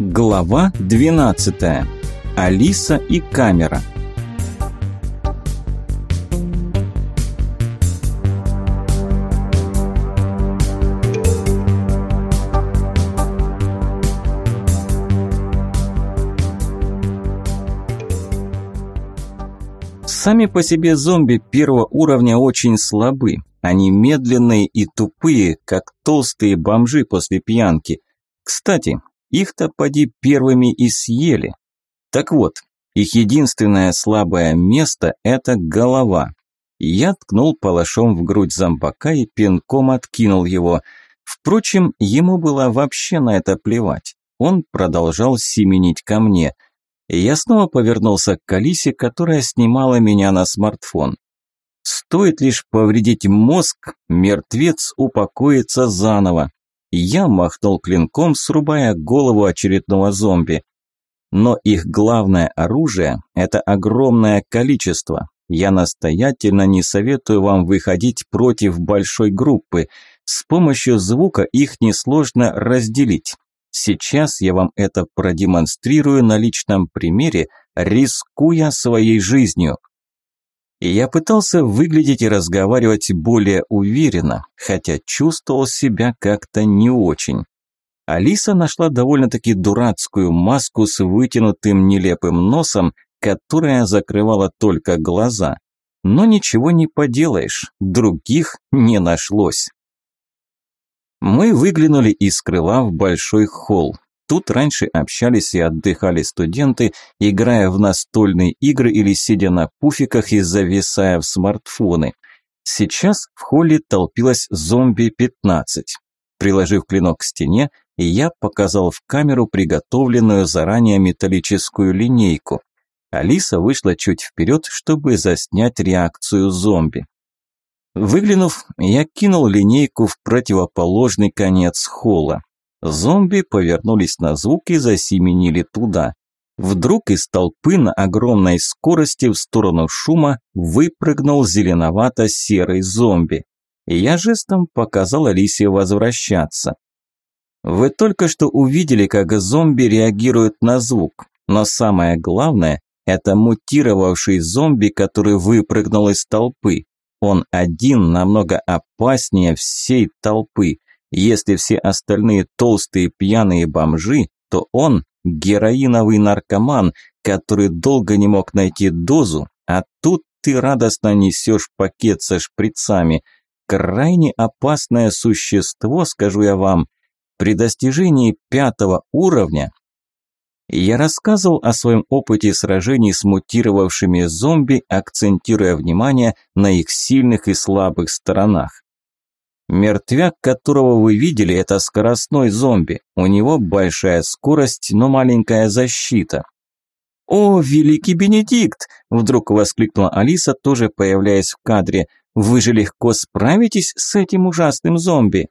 Глава 12. Алиса и камера. Сами по себе зомби первого уровня очень слабы. Они медленные и тупые, как толстые бомжи после пьянки. Кстати, их-то поди первыми и съели. Так вот, их единственное слабое место – это голова. Я ткнул палашом в грудь зомбака и пинком откинул его. Впрочем, ему было вообще на это плевать. Он продолжал семенить ко мне. Я снова повернулся к Алисе, которая снимала меня на смартфон. Стоит лишь повредить мозг, мертвец упокоится заново. Я махнул клинком, срубая голову очередного зомби. Но их главное оружие – это огромное количество. Я настоятельно не советую вам выходить против большой группы. С помощью звука их несложно разделить. Сейчас я вам это продемонстрирую на личном примере, рискуя своей жизнью. Я пытался выглядеть и разговаривать более уверенно, хотя чувствовал себя как-то не очень. Алиса нашла довольно-таки дурацкую маску с вытянутым нелепым носом, которая закрывала только глаза. Но ничего не поделаешь, других не нашлось. Мы выглянули из крыла в большой холл. Тут раньше общались и отдыхали студенты, играя в настольные игры или сидя на пуфиках и зависая в смартфоны. Сейчас в холле толпилось зомби-15. Приложив клинок к стене, я показал в камеру приготовленную заранее металлическую линейку. Алиса вышла чуть вперед, чтобы заснять реакцию зомби. Выглянув, я кинул линейку в противоположный конец холла. Зомби повернулись на звук и засеменили туда. Вдруг из толпы на огромной скорости в сторону шума выпрыгнул зеленовато-серый зомби. Я жестом показал Алисе возвращаться. Вы только что увидели, как зомби реагируют на звук, но самое главное – это мутировавший зомби, который выпрыгнул из толпы. Он один намного опаснее всей толпы. Если все остальные толстые пьяные бомжи, то он героиновый наркоман, который долго не мог найти дозу, а тут ты радостно несешь пакет со шприцами. Крайне опасное существо, скажу я вам. При достижении пятого уровня я рассказывал о своем опыте сражений с мутировавшими зомби, акцентируя внимание на их сильных и слабых сторонах. Мертвяк, которого вы видели, это скоростной зомби. У него большая скорость, но маленькая защита. «О, великий Бенедикт!» – вдруг воскликнула Алиса, тоже появляясь в кадре. «Вы же легко справитесь с этим ужасным зомби?»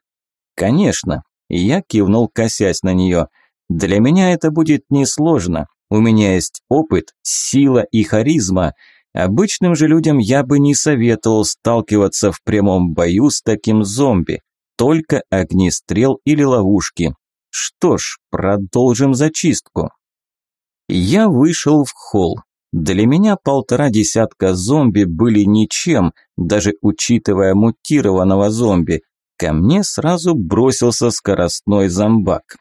«Конечно!» – я кивнул, косясь на нее. «Для меня это будет несложно. У меня есть опыт, сила и харизма. Обычным же людям я бы не советовал сталкиваться в прямом бою с таким зомби, только огнестрел или ловушки. Что ж, продолжим зачистку. Я вышел в холл. Для меня полтора десятка зомби были ничем, даже учитывая мутированного зомби. Ко мне сразу бросился скоростной зомбак.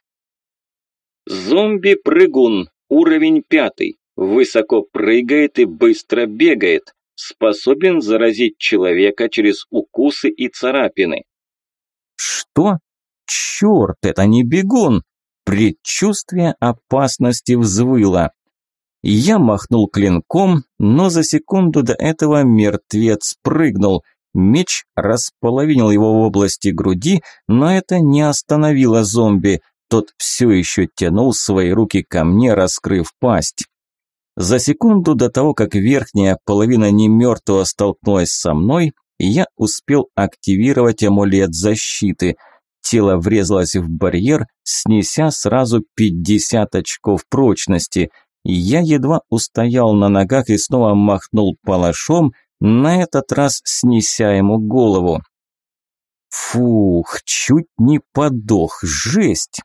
Зомби-прыгун, уровень пятый. Высоко прыгает и быстро бегает. Способен заразить человека через укусы и царапины. Что? Черт, это не бегун! Предчувствие опасности взвыло. Я махнул клинком, но за секунду до этого мертвец прыгнул. Меч располовинил его в области груди, но это не остановило зомби. Тот все еще тянул свои руки ко мне, раскрыв пасть. За секунду до того, как верхняя половина немертвого столкнулась со мной, я успел активировать амулет защиты. Тело врезалось в барьер, снеся сразу 50 очков прочности. Я едва устоял на ногах и снова махнул палашом, на этот раз снеся ему голову. Фух, чуть не подох, жесть!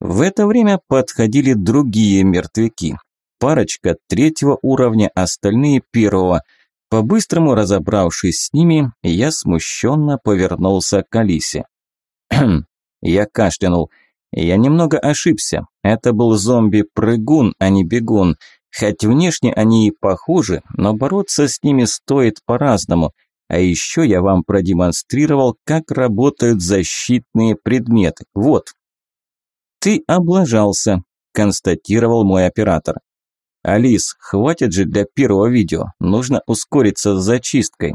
В это время подходили другие мертвяки. Парочка третьего уровня, остальные первого. По-быстрому разобравшись с ними, я смущенно повернулся к Алисе. Я кашлянул. Я немного ошибся. Это был зомби-прыгун, а не бегун. Хоть внешне они и похожи, но бороться с ними стоит по-разному. А еще я вам продемонстрировал, как работают защитные предметы. Вот. Ты облажался, констатировал мой оператор. Алис, хватит же для первого видео. Нужно ускориться с зачисткой.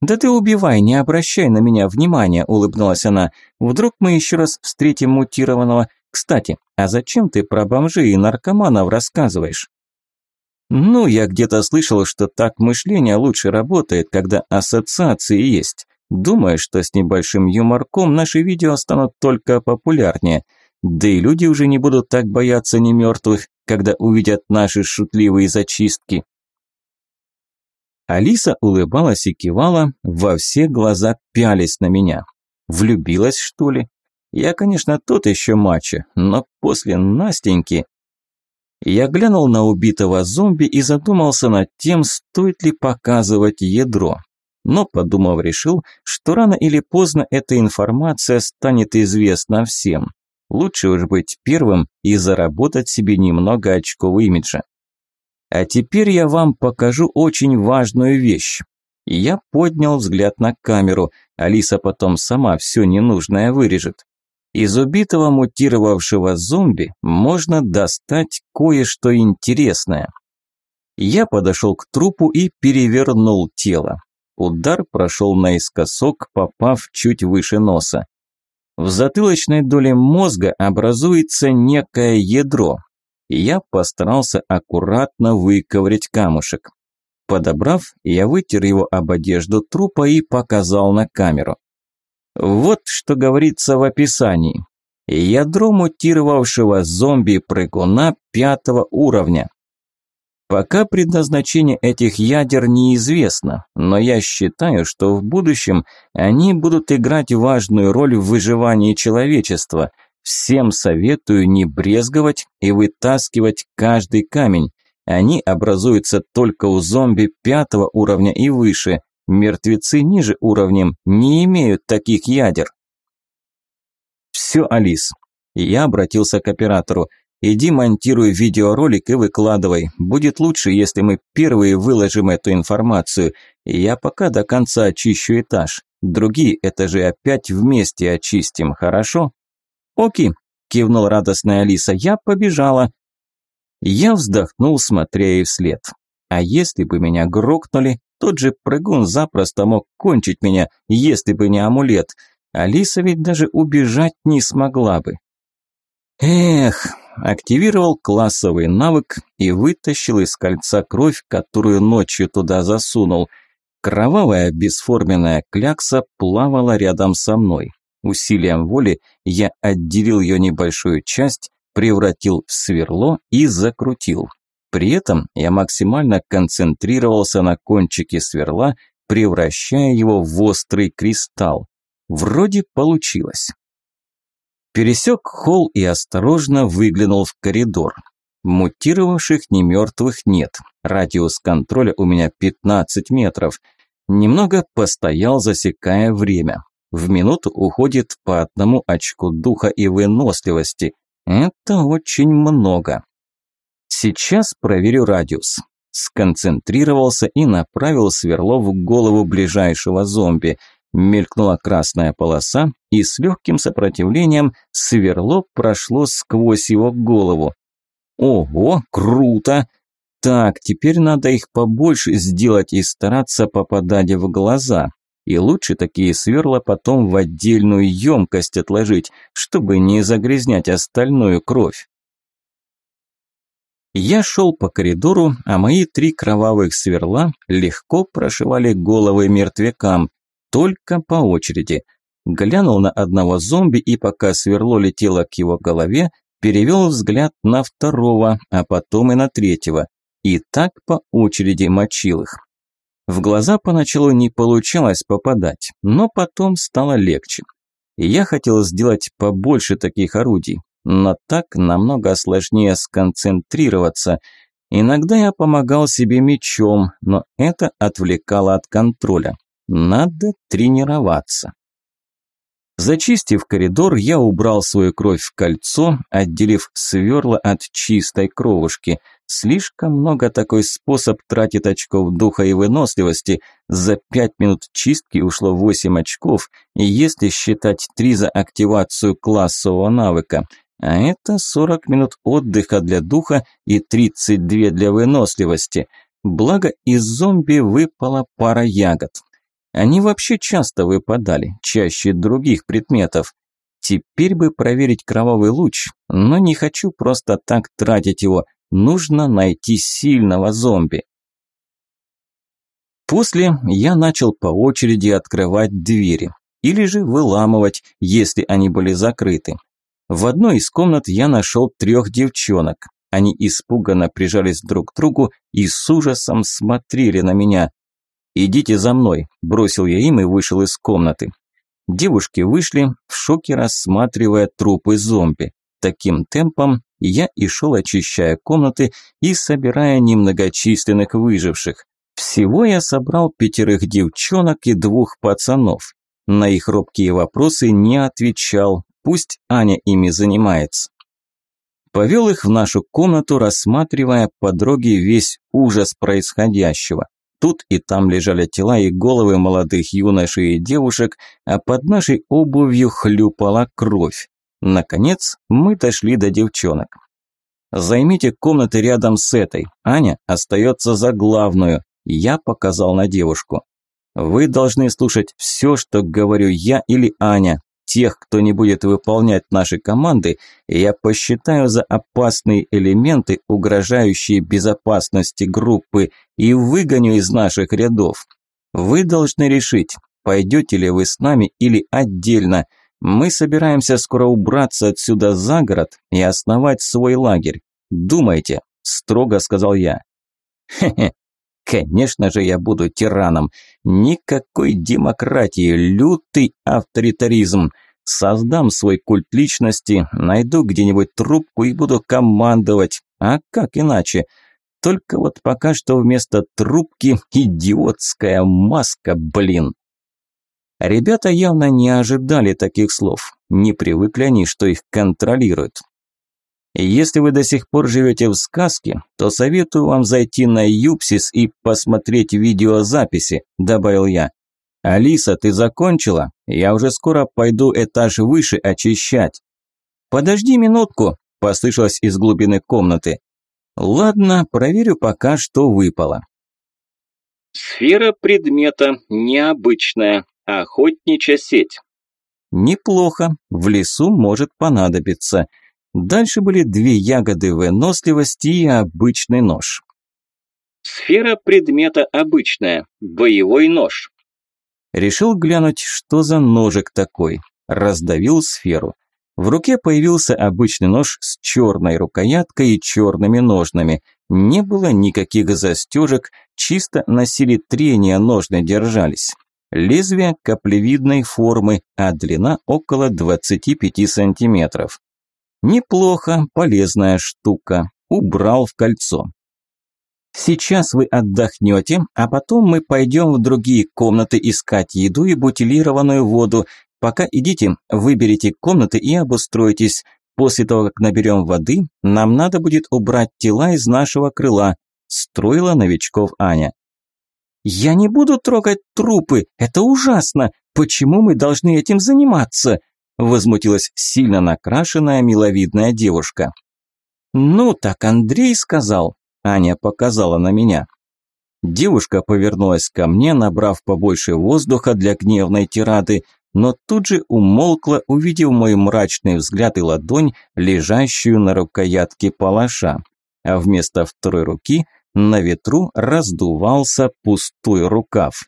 «Да ты убивай, не обращай на меня внимания», – улыбнулась она. «Вдруг мы еще раз встретим мутированного. Кстати, а зачем ты про бомжей и наркоманов рассказываешь?» «Ну, я где-то слышал, что так мышление лучше работает, когда ассоциации есть. Думаю, что с небольшим юморком наши видео станут только популярнее. Да и люди уже не будут так бояться немертвых, когда увидят наши шутливые зачистки». Алиса улыбалась и кивала, во все глаза пялись на меня. Влюбилась, что ли? Я, конечно, тот еще мачо, но после Настеньки... Я глянул на убитого зомби и задумался над тем, стоит ли показывать ядро. Но, подумав, решил, что рано или поздно эта информация станет известна всем. Лучше уж быть первым и заработать себе немного очков имиджа. А теперь я вам покажу очень важную вещь. Я поднял взгляд на камеру. Алиса потом сама все ненужное вырежет. Из убитого мутировавшего зомби можно достать кое-что интересное. Я подошел к трупу и перевернул тело. Удар прошел наискосок, попав чуть выше носа. В затылочной доле мозга образуется некое ядро. Я постарался аккуратно выковырять камушек. Подобрав, я вытер его об одежду трупа и показал на камеру. Вот что говорится в описании. Ядро мутировавшего зомби-прыгуна пятого уровня. Пока предназначение этих ядер неизвестно, но я считаю, что в будущем они будут играть важную роль в выживании человечества. Всем советую не брезговать и вытаскивать каждый камень. Они образуются только у зомби пятого уровня и выше, Мертвецы ниже уровнем не имеют таких ядер. Все, Алис. Я обратился к оператору. Иди монтируй видеоролик и выкладывай. Будет лучше, если мы первые выложим эту информацию. Я пока до конца очищу этаж. Другие этажи опять вместе очистим, хорошо? Окей, кивнул радостная Алиса. Я побежала. Я вздохнул, смотря ей вслед. А если бы меня грохнули, тот же прыгун запросто мог кончить меня, если бы не амулет. Алиса ведь даже убежать не смогла бы. Эх, активировал классовый навык и вытащил из кольца кровь, которую ночью туда засунул. Кровавая бесформенная клякса плавала рядом со мной. Усилием воли я отделил ее небольшую часть, превратил в сверло и закрутил. При этом я максимально концентрировался на кончике сверла, превращая его в острый кристалл. Вроде получилось. Пересек холл и осторожно выглянул в коридор. Мутировавших немертвых нет. Радиус контроля у меня 15 метров. Немного постоял, засекая время. В минуту уходит по одному очку духа и выносливости. Это очень много. Сейчас проверю радиус. Сконцентрировался и направил сверло в голову ближайшего зомби. Мелькнула красная полоса, и с легким сопротивлением сверло прошло сквозь его голову. Ого, круто! Так, теперь надо их побольше сделать и стараться попадать в глаза. И лучше такие сверла потом в отдельную емкость отложить, чтобы не загрязнять остальную кровь. Я шел по коридору, а мои три кровавых сверла легко прошивали головы мертвякам, только по очереди. Глянул на одного зомби и пока сверло летело к его голове, перевел взгляд на второго, а потом и на третьего. И так по очереди мочил их. В глаза поначалу не получалось попадать, но потом стало легче. я хотел сделать побольше таких орудий, но так намного сложнее сконцентрироваться. Иногда я помогал себе мечом, но это отвлекало от контроля. Надо тренироваться. Зачистив коридор, я убрал свою кровь в кольцо, отделив сверла от чистой кровушки. Слишком много такой способ тратит очков духа и выносливости. За пять минут чистки ушло восемь очков, и если считать три за активацию классового навыка. А это 40 минут отдыха для духа и 32 для выносливости. Благо из зомби выпала пара ягод. Они вообще часто выпадали, чаще других предметов. Теперь бы проверить кровавый луч, но не хочу просто так тратить его. Нужно найти сильного зомби. После я начал по очереди открывать двери. Или же выламывать, если они были закрыты. В одной из комнат я нашел трех девчонок. Они испуганно прижались друг к другу и с ужасом смотрели на меня. «Идите за мной», – бросил я им и вышел из комнаты. Девушки вышли, в шоке рассматривая трупы зомби. Таким темпом я и шел, очищая комнаты и собирая немногочисленных выживших. Всего я собрал пятерых девчонок и двух пацанов. На их робкие вопросы не отвечал, пусть Аня ими занимается. Повел их в нашу комнату, рассматривая по дороге весь ужас происходящего. Тут и там лежали тела и головы молодых юношей и девушек, а под нашей обувью хлюпала кровь. Наконец, мы дошли до девчонок. «Займите комнаты рядом с этой. Аня остается за главную», – я показал на девушку. «Вы должны слушать все, что говорю я или Аня. Тех, кто не будет выполнять наши команды, я посчитаю за опасные элементы, угрожающие безопасности группы, и выгоню из наших рядов. Вы должны решить, пойдете ли вы с нами или отдельно. Мы собираемся скоро убраться отсюда за город и основать свой лагерь. Думайте, строго сказал я. Хе-хе, конечно же я буду тираном. Никакой демократии, лютый авторитаризм. Создам свой культ личности, найду где-нибудь трубку и буду командовать. А как иначе? Только вот пока что вместо трубки идиотская маска, блин. Ребята явно не ожидали таких слов. Не привыкли они, что их контролируют. Если вы до сих пор живете в сказке, то советую вам зайти на Юпсис и посмотреть видеозаписи, добавил я. Алиса, ты закончила? Я уже скоро пойду этаж выше очищать. Подожди минутку, послышалось из глубины комнаты. Ладно, проверю пока, что выпало. Сфера предмета необычная, охотничья сеть. Неплохо, в лесу может понадобиться. Дальше были две ягоды выносливости и обычный нож. Сфера предмета обычная, боевой нож. Решил глянуть, что за ножик такой. Раздавил сферу. В руке появился обычный нож с черной рукояткой и черными ножнами. Не было никаких застежек, чисто носили трения ножны держались. Лезвие каплевидной формы, а длина около 25 сантиметров. Неплохо, полезная штука. Убрал в кольцо. Сейчас вы отдохнете, а потом мы пойдем в другие комнаты искать еду и бутилированную воду, Пока идите, выберите комнаты и обустройтесь. После того, как наберем воды, нам надо будет убрать тела из нашего крыла», – строила новичков Аня. «Я не буду трогать трупы, это ужасно. Почему мы должны этим заниматься?» – возмутилась сильно накрашенная миловидная девушка. «Ну, так Андрей сказал», – Аня показала на меня. Девушка повернулась ко мне, набрав побольше воздуха для гневной тирады, но тут же умолкла, увидев мой мрачный взгляд и ладонь, лежащую на рукоятке палаша. А вместо второй руки на ветру раздувался пустой рукав.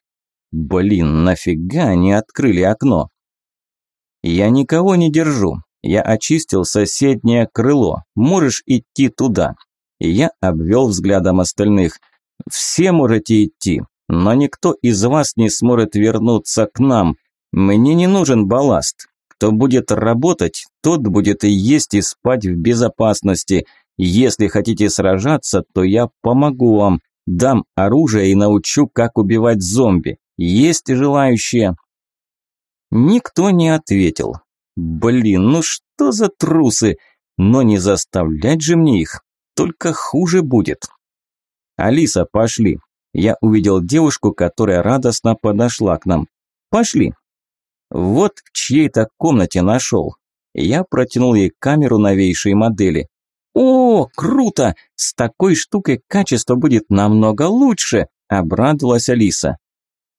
Блин, нафига они открыли окно? Я никого не держу. Я очистил соседнее крыло. Можешь идти туда. И я обвел взглядом остальных. Все можете идти, но никто из вас не сможет вернуться к нам. Мне не нужен балласт. Кто будет работать, тот будет и есть, и спать в безопасности. Если хотите сражаться, то я помогу вам, дам оружие и научу, как убивать зомби. Есть желающие?» Никто не ответил. Блин, ну что за трусы? Но не заставлять же мне их, только хуже будет. Алиса, пошли. Я увидел девушку, которая радостно подошла к нам. Пошли. Вот в чьей-то комнате нашел. Я протянул ей камеру новейшей модели. «О, круто! С такой штукой качество будет намного лучше!» – обрадовалась Алиса.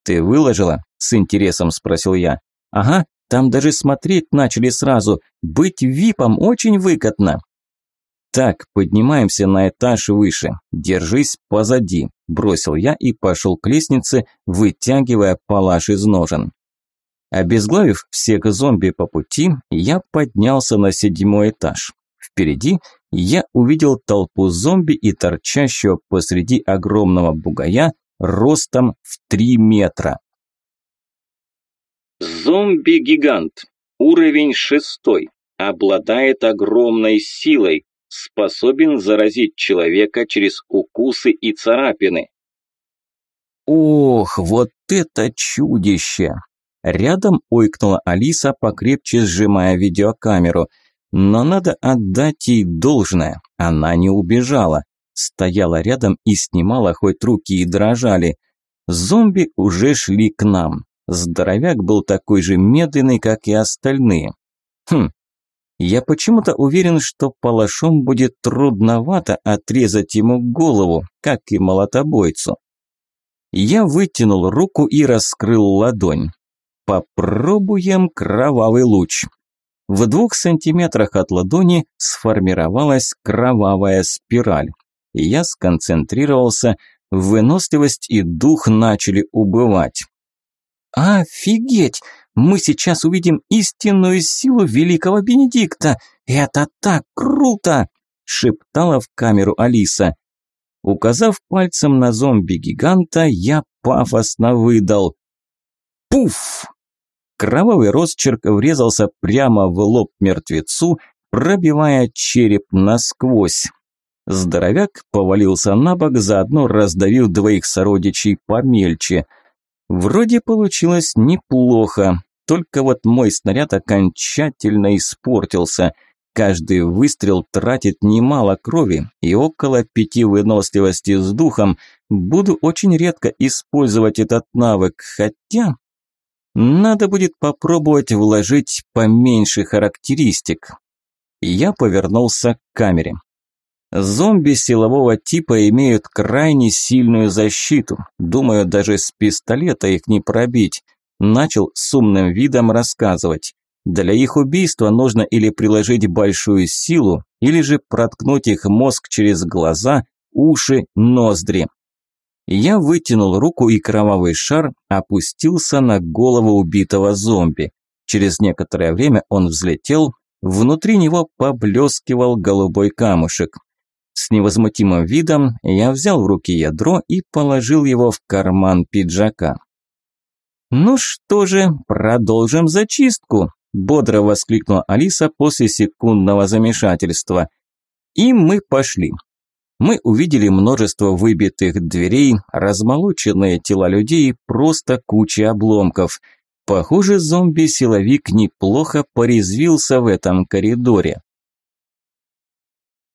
«Ты выложила?» – с интересом спросил я. «Ага, там даже смотреть начали сразу. Быть випом очень выгодно». «Так, поднимаемся на этаж выше. Держись позади», – бросил я и пошел к лестнице, вытягивая палаш из ножен. Обезглавив всех зомби по пути, я поднялся на седьмой этаж. Впереди я увидел толпу зомби и торчащего посреди огромного бугая ростом в три метра. Зомби-гигант. Уровень шестой. Обладает огромной силой. Способен заразить человека через укусы и царапины. Ох, вот это чудище! Рядом ойкнула Алиса, покрепче сжимая видеокамеру. Но надо отдать ей должное. Она не убежала. Стояла рядом и снимала, хоть руки и дрожали. Зомби уже шли к нам. Здоровяк был такой же медленный, как и остальные. Хм, я почему-то уверен, что палашом будет трудновато отрезать ему голову, как и молотобойцу. Я вытянул руку и раскрыл ладонь. Попробуем кровавый луч. В двух сантиметрах от ладони сформировалась кровавая спираль. Я сконцентрировался, выносливость и дух начали убывать. «Офигеть! Мы сейчас увидим истинную силу великого Бенедикта! Это так круто!» – шептала в камеру Алиса. Указав пальцем на зомби-гиганта, я пафосно выдал. «Пуф!» Кровавый росчерк врезался прямо в лоб мертвецу, пробивая череп насквозь. Здоровяк повалился на бок, заодно раздавив двоих сородичей помельче. Вроде получилось неплохо, только вот мой снаряд окончательно испортился. Каждый выстрел тратит немало крови и около пяти выносливости с духом. Буду очень редко использовать этот навык, хотя надо будет попробовать вложить поменьше характеристик. Я повернулся к камере. Зомби силового типа имеют крайне сильную защиту. Думаю, даже с пистолета их не пробить. Начал с умным видом рассказывать. Для их убийства нужно или приложить большую силу, или же проткнуть их мозг через глаза, уши, ноздри. Я вытянул руку, и кровавый шар опустился на голову убитого зомби. Через некоторое время он взлетел, внутри него поблескивал голубой камушек. С невозмутимым видом я взял в руки ядро и положил его в карман пиджака. «Ну что же, продолжим зачистку», – бодро воскликнула Алиса после секундного замешательства. И мы пошли. Мы увидели множество выбитых дверей, размолоченные тела людей просто куча обломков. Похоже, зомби-силовик неплохо порезвился в этом коридоре.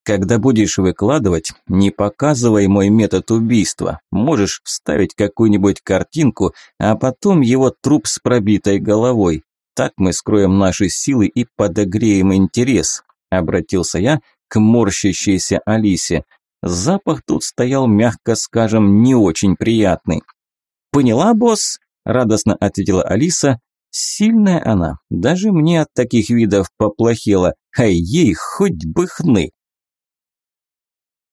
Когда будешь выкладывать, не показывай мой метод убийства. Можешь вставить какую-нибудь картинку, а потом его труп с пробитой головой. Так мы скроем наши силы и подогреем интерес. Обратился я к морщащейся Алисе. Запах тут стоял, мягко скажем, не очень приятный. «Поняла, босс?» – радостно ответила Алиса. «Сильная она, даже мне от таких видов поплохело, а ей хоть бы хны».